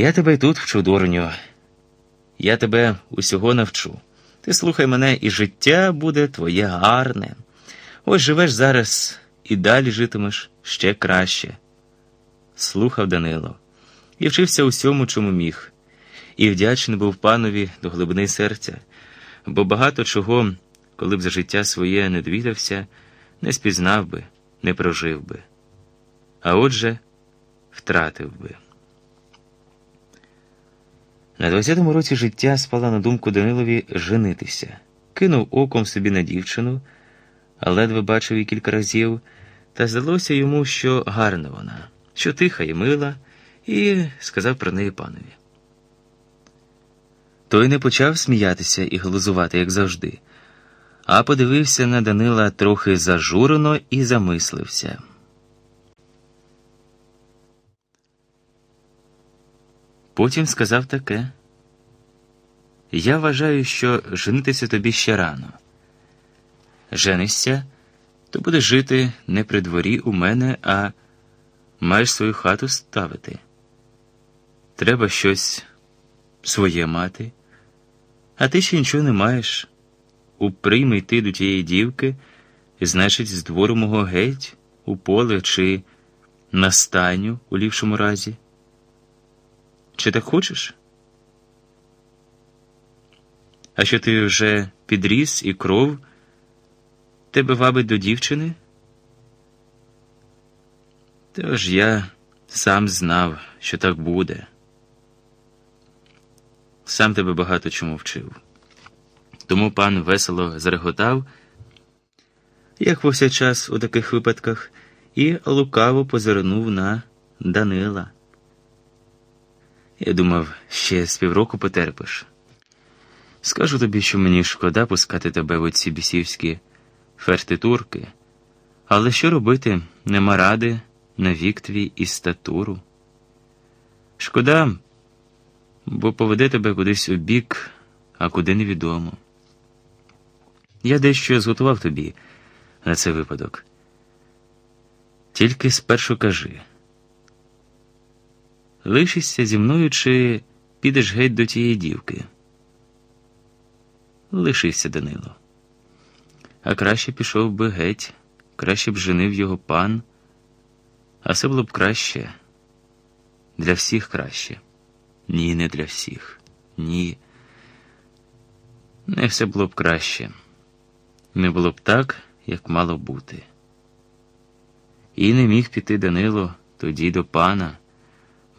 Я тебе тут вчу, дурню. Я тебе усього навчу. Ти слухай мене, і життя буде твоє гарне. Ось живеш зараз і далі житимеш ще краще. Слухав Данило і вчився усьому, чому міг, і вдячний був панові до глибини серця, бо багато чого, коли б за життя своє не довідався, не спізнав би, не прожив би, а отже, втратив би. На 20-му році життя спала на думку Данилові женитися, кинув оком собі на дівчину, ледве бачив її кілька разів, та здалося йому, що гарна вона, що тиха і мила, і сказав про неї панові. Той не почав сміятися і глузувати, як завжди, а подивився на Данила трохи зажурено і замислився. Потім сказав таке. Я вважаю, що женитися тобі ще рано. Женишся, то будеш жити не при дворі у мене, а маєш свою хату ставити. Треба щось своє мати, а ти ще нічого не маєш. Уприйми йти до тієї дівки, значить, з двору мого геть, у поле чи на стайню у ліпшому разі. Чи так хочеш? А що ти вже підріс і кров тебе вабить до дівчини? Тож я сам знав, що так буде. Сам тебе багато чому вчив. Тому пан весело зареготав, як повсякчас у таких випадках, і лукаво позирнув на Данила. Я думав, ще з півроку потерпиш. Скажу тобі, що мені шкода пускати тебе в оці бісівські фертитурки, але що робити нема ради на вік твій і статуру. Шкода, бо поведе тебе кудись у бік, а куди невідомо. Я дещо зготував тобі на цей випадок. Тільки спершу кажи. Лишишся зі мною, чи підеш геть до тієї дівки? Лишився Данило. А краще пішов би геть, краще б женив його пан, а все було б краще. Для всіх краще. Ні, не для всіх. Ні. Не все було б краще. Не було б так, як мало бути. І не міг піти Данило тоді до пана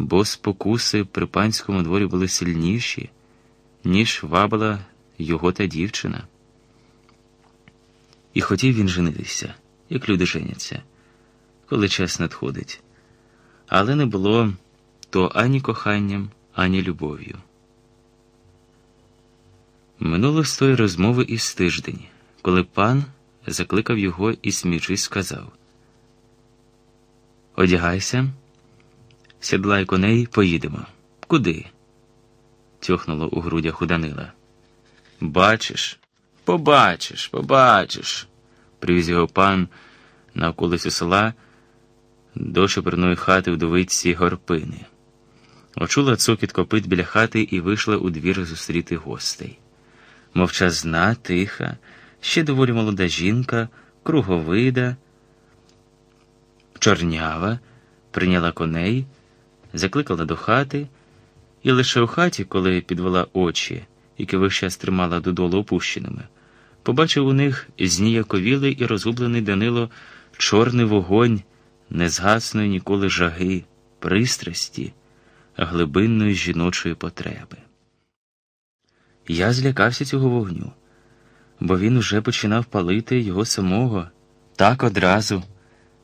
бо спокуси при панському дворі були сильніші, ніж вабила його та дівчина. І хотів він женитися, як люди женяться, коли час надходить. Але не було то ані коханням, ані любов'ю. Минуло з тої розмови із тиждень, коли пан закликав його і сміючись сказав Одягайся. Сідлай коней, поїдемо. Куди? тьохнуло у грудях у Данила. Бачиш, побачиш, побачиш, привіз його пан на околицю села до шеперної хати вдовиці горпини. Очула цокіт копит біля хати і вийшла у двір зустріти гостей. Мовчазна, тиха, ще доволі молода жінка, круговида, чорнява, прийняла коней закликала до хати, і лише у хаті, коли підвела очі, які весь час тримала додолу опущеними, побачив у них зніяковілий і розгублений Данило чорний вогонь незгасної ніколи жаги, пристрасті, глибинної жіночої потреби. Я злякався цього вогню, бо він вже починав палити його самого так одразу,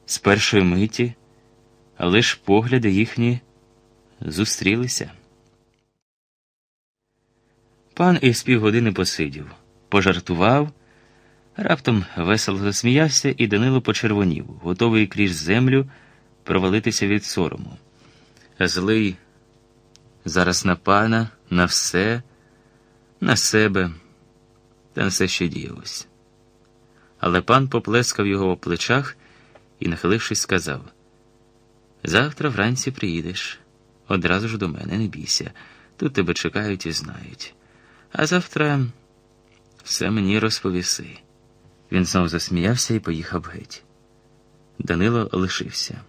з першої миті, але погляди їхні зустрілися. Пан із півгодини посидів, пожартував, раптом весело засміявся, і Данило почервонів, готовий крізь землю провалитися від сорому. Злий зараз на пана, на все, на себе, та на все ще діялось. Але пан поплескав його по плечах і, нахилившись, сказав: Завтра вранці приїдеш Одразу ж до мене, не бійся. Тут тебе чекають і знають. А завтра все мені розповіси. Він знову засміявся і поїхав геть. Данило лишився.